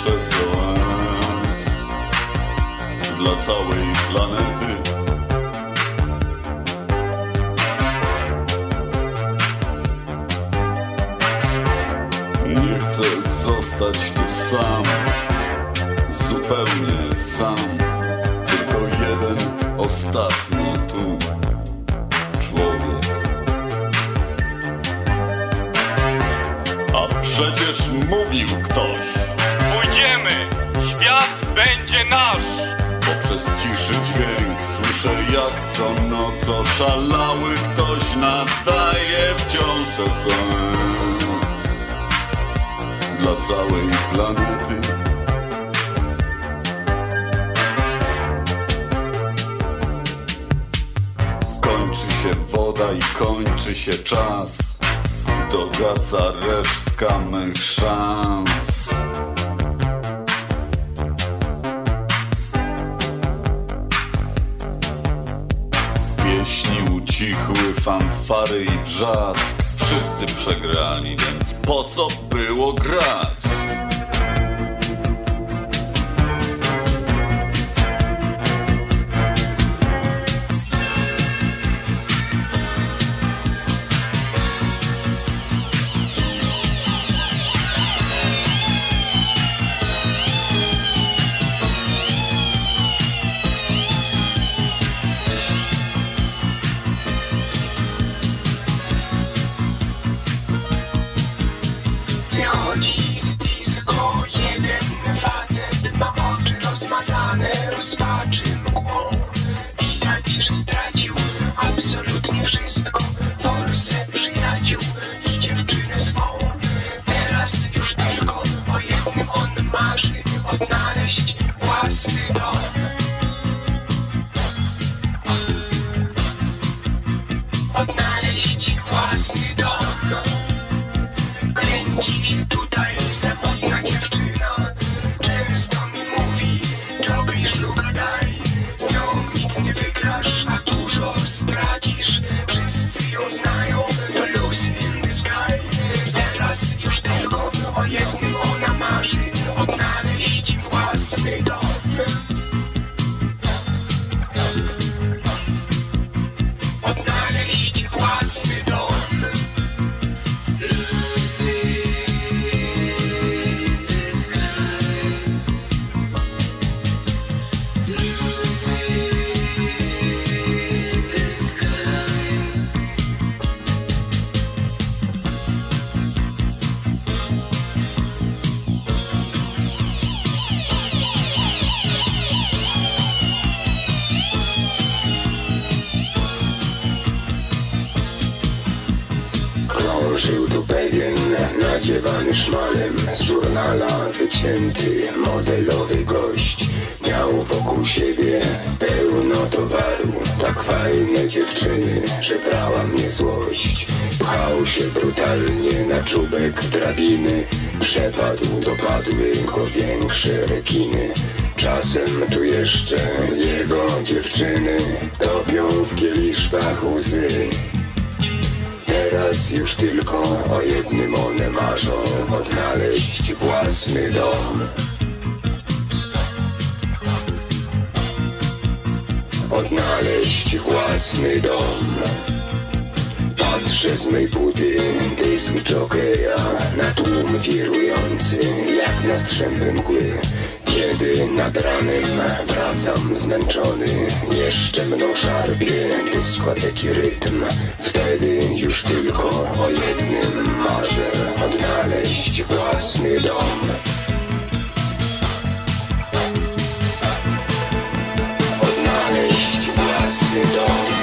przez ONS dla całej planety. Nie chcę zostać tu sam, zupełnie sam, tylko jeden ostatni tu człowiek. A przecież mówił ktoś będzie nasz. Poprzez ciszy dźwięk słyszę jak co noc oszalały Ktoś nadaje wciąż sens. Dla całej planety. Kończy się woda i kończy się czas. Dogasa resztka mych szans. szpary i wrzask Wszyscy przegrali, więc po co było grać? Nadziewany szmalem Z żurnala wycięty modelowy gość. Miał wokół siebie pełno towaru. Tak fajnie dziewczyny, że brała mnie złość. Pchał się brutalnie na czubek drabiny. Przepadł, dopadły go większe rekiny. Czasem tu jeszcze jego dziewczyny Topią w kieliszkach łzy Teraz już tylko o jednym one marzą. Odnaleźć własny dom. Odnaleźć własny dom. Patrzę z mej budy dysk jokeja Na tłum wirujący jak na strzępy mgły Kiedy nad ranem wracam zmęczony. Jeszcze mną szarpie dyskoteki rytm. Wtedy już tylko o jednym marzę. Odnaleźć własny dom. Odnaleźć własny dom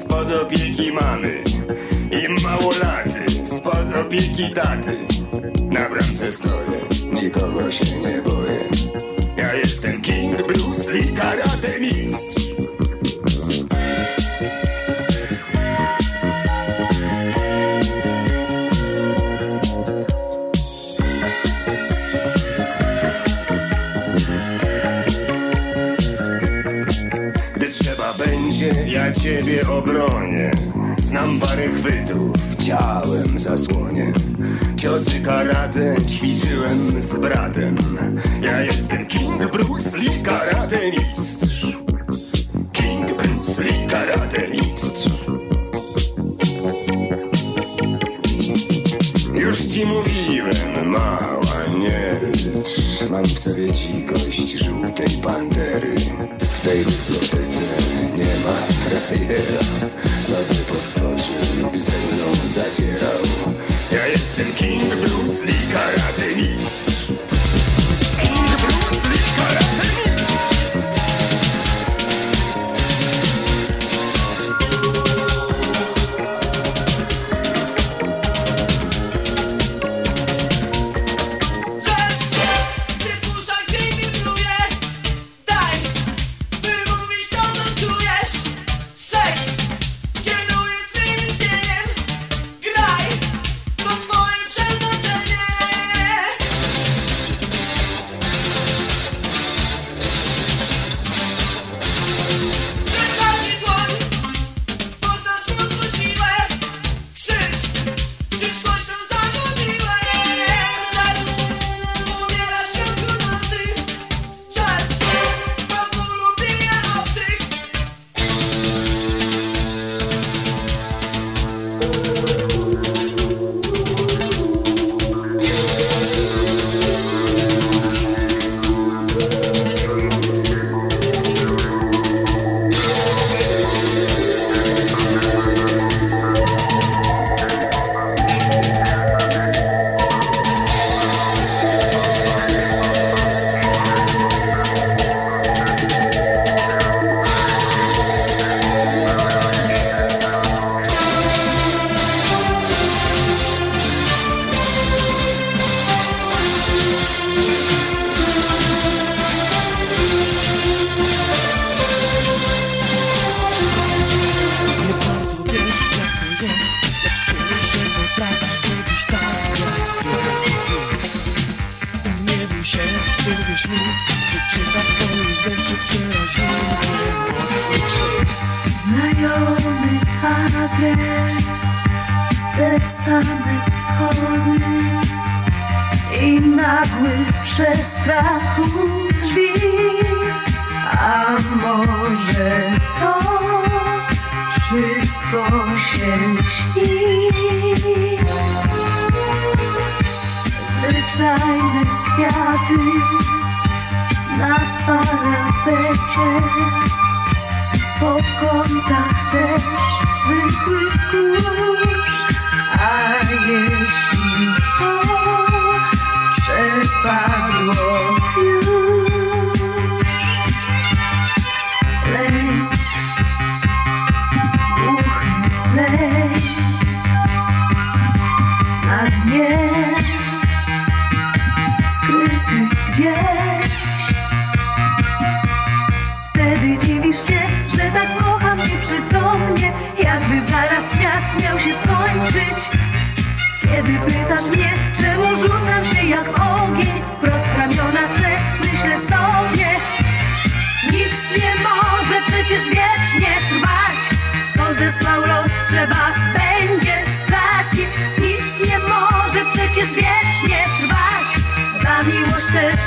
spod opieki mamy I małolaty spod opieki taty. Na bramce stoję, nikogo się nie boję. Ja jestem King Bruce Lee Karate Znam parę chwytów, chciałem zasłonie. Ciosy karate ćwiczyłem z bratem. Ja jestem King Bruce Lee karate mistrz King Bruce Lee karate mistrz Już ci mówiłem, mała nerdycz Mam w sobie dzikość żółtej pantery. W tej złotej te same schody i nagły przestrachu drzwi. A może to wszystko się śni? Zwyczajne kwiaty na parapecie, po kątach też zwykły kurz. 爱也幸福，谁把我？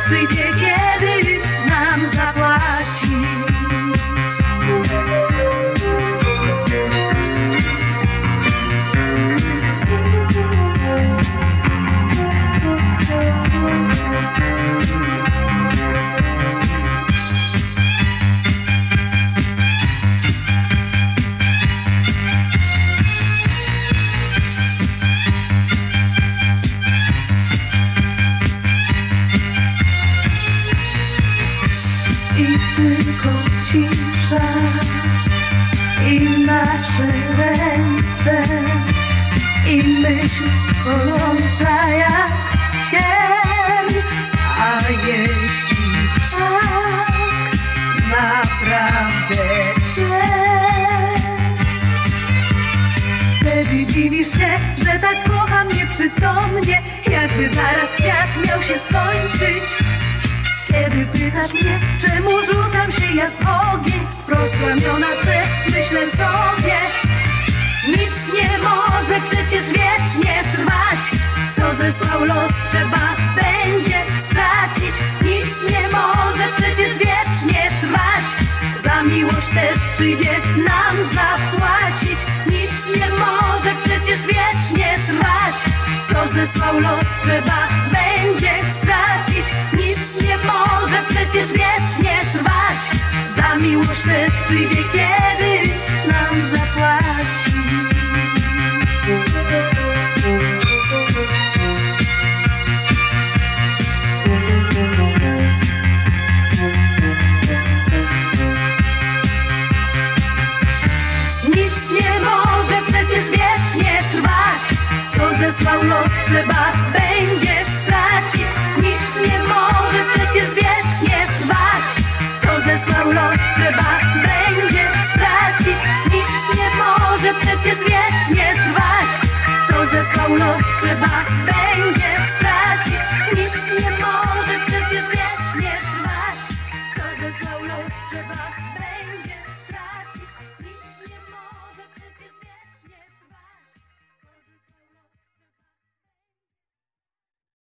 最倔强。mnie, jakby zaraz świat miał się skończyć. Kiedy pytasz mnie, czemu rzucam się jak ogień, wprost ramiona twe, myślę sobie. Nic nie może przecież wiecznie trwać, co zesłał los, trzeba będzie stracić. Nic nie może przecież wiecznie trwać, za miłość też przyjdzie nam zapłacić. Nic nie może przecież wiecznie trwać. Co zesłał los trzeba będzie stracić. Nic nie może przecież wiecznie trwać. Za miłość też przyjdzie kiedyś nam zapłaci Co zesłał los trzeba. Będzie stracić Nic nie może przecież wiecznie trwać. Co zesłał los trzeba będzie stracić Nic nie może przecież wiecznie trwać. Co zesłał los trzeba będzie stracić